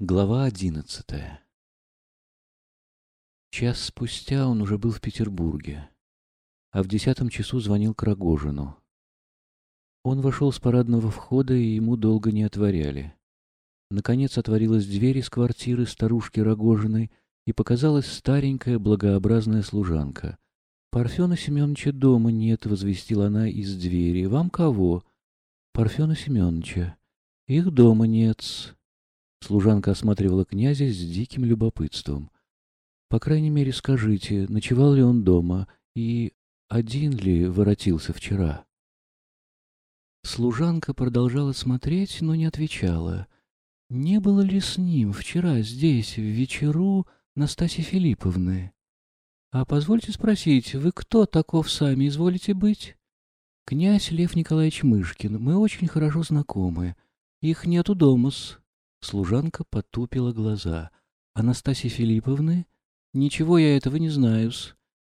Глава одиннадцатая Час спустя он уже был в Петербурге, а в десятом часу звонил к Рогожину. Он вошел с парадного входа, и ему долго не отворяли. Наконец отворилась дверь из квартиры старушки Рогожиной, и показалась старенькая благообразная служанка. «Парфена Семеновича дома нет», — возвестила она из двери. «Вам кого?» «Парфена Семеновича. Их дома нет». Служанка осматривала князя с диким любопытством. «По крайней мере, скажите, ночевал ли он дома и один ли воротился вчера?» Служанка продолжала смотреть, но не отвечала. «Не было ли с ним вчера здесь, в вечеру, Настасьи Филипповны?» «А позвольте спросить, вы кто таков сами изволите быть?» «Князь Лев Николаевич Мышкин. Мы очень хорошо знакомы. Их нету дома-с». Служанка потупила глаза. «Анастасии Филипповны? Ничего я этого не знаю-с.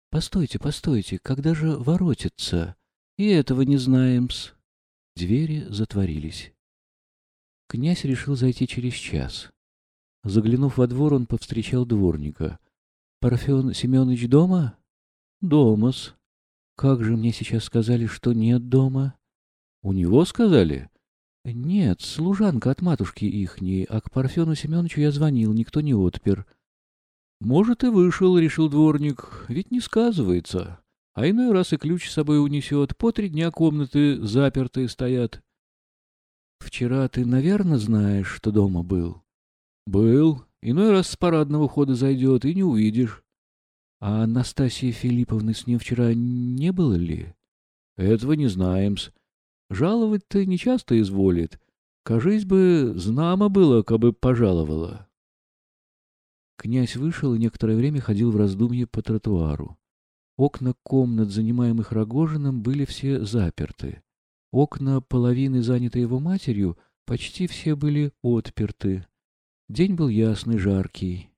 Постойте, постойте, когда же воротится? И этого не знаем-с». Двери затворились. Князь решил зайти через час. Заглянув во двор, он повстречал дворника. «Парфен Семенович дома?» «Дома-с». «Как же мне сейчас сказали, что нет дома?» «У него сказали?» «Нет, служанка от матушки ихней, а к Парфену Семеновичу я звонил, никто не отпер». «Может, и вышел», — решил дворник, — «ведь не сказывается. А иной раз и ключ с собой унесет, по три дня комнаты запертые стоят». «Вчера ты, наверное, знаешь, что дома был?» «Был. Иной раз с парадного хода зайдет, и не увидишь». «А Анастасия Филипповна с ним вчера не было ли?» «Этого не знаем-с. Жаловать-то нечасто изволит. Кажись бы, знамо было, кабы пожаловала. Князь вышел и некоторое время ходил в раздумье по тротуару. Окна комнат, занимаемых Рогожиным, были все заперты. Окна, половины занятой его матерью, почти все были отперты. День был ясный, жаркий.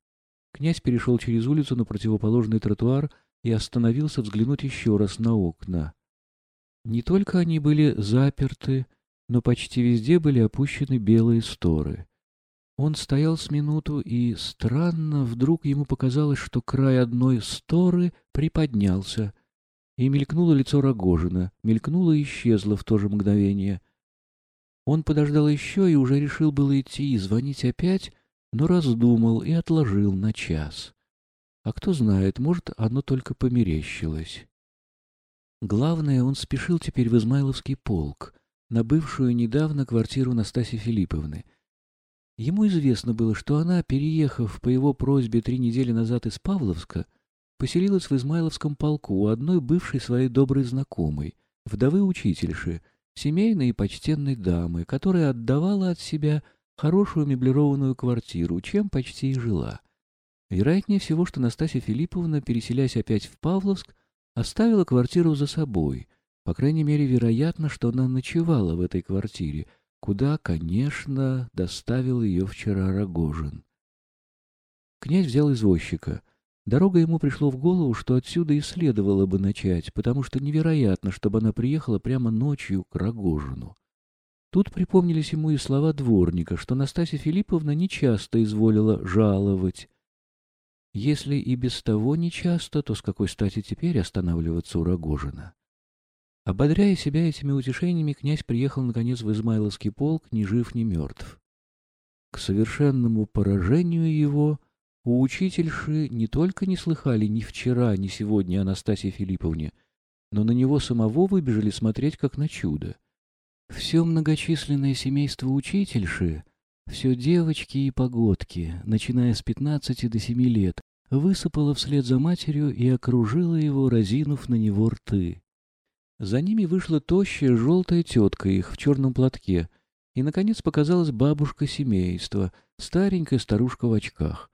Князь перешел через улицу на противоположный тротуар и остановился взглянуть еще раз на окна. Не только они были заперты, но почти везде были опущены белые сторы. Он стоял с минуту, и странно, вдруг ему показалось, что край одной сторы приподнялся, и мелькнуло лицо Рогожина, мелькнуло и исчезло в то же мгновение. Он подождал еще и уже решил было идти и звонить опять, но раздумал и отложил на час. А кто знает, может, оно только померещилось. Главное, он спешил теперь в Измайловский полк, на бывшую недавно квартиру Настасьи Филипповны. Ему известно было, что она, переехав по его просьбе три недели назад из Павловска, поселилась в Измайловском полку у одной бывшей своей доброй знакомой, вдовы учительши, семейной и почтенной дамы, которая отдавала от себя хорошую меблированную квартиру, чем почти и жила. Вероятнее всего, что Настасья Филипповна, переселясь опять в Павловск, Оставила квартиру за собой. По крайней мере, вероятно, что она ночевала в этой квартире, куда, конечно, доставил ее вчера Рогожин. Князь взял извозчика. Дорога ему пришло в голову, что отсюда и следовало бы начать, потому что невероятно, чтобы она приехала прямо ночью к Рогожину. Тут припомнились ему и слова дворника, что Настасья Филипповна нечасто изволила жаловать, если и без того нечасто, то с какой стати теперь останавливаться у Рогожина? Ободряя себя этими утешениями, князь приехал, наконец, в Измайловский полк, ни жив, ни мертв. К совершенному поражению его у учительши не только не слыхали ни вчера, ни сегодня Анастасии Филипповне, но на него самого выбежали смотреть, как на чудо. Все многочисленное семейство учительши все девочки и погодки, начиная с пятнадцати до семи лет, высыпала вслед за матерью и окружила его, разинув на него рты. За ними вышла тощая желтая тетка их в черном платке, и, наконец, показалась бабушка семейства, старенькая старушка в очках.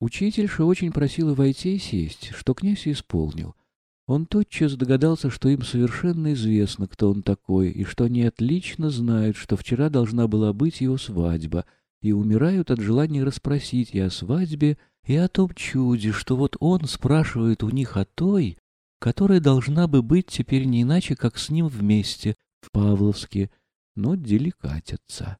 Учительша очень просила войти и сесть, что князь исполнил — он тотчас догадался, что им совершенно известно, кто он такой, и что они отлично знают, что вчера должна была быть его свадьба, и умирают от желания расспросить и о свадьбе, и о том чуде, что вот он спрашивает у них о той, которая должна бы быть теперь не иначе, как с ним вместе, в Павловске, но деликатятся.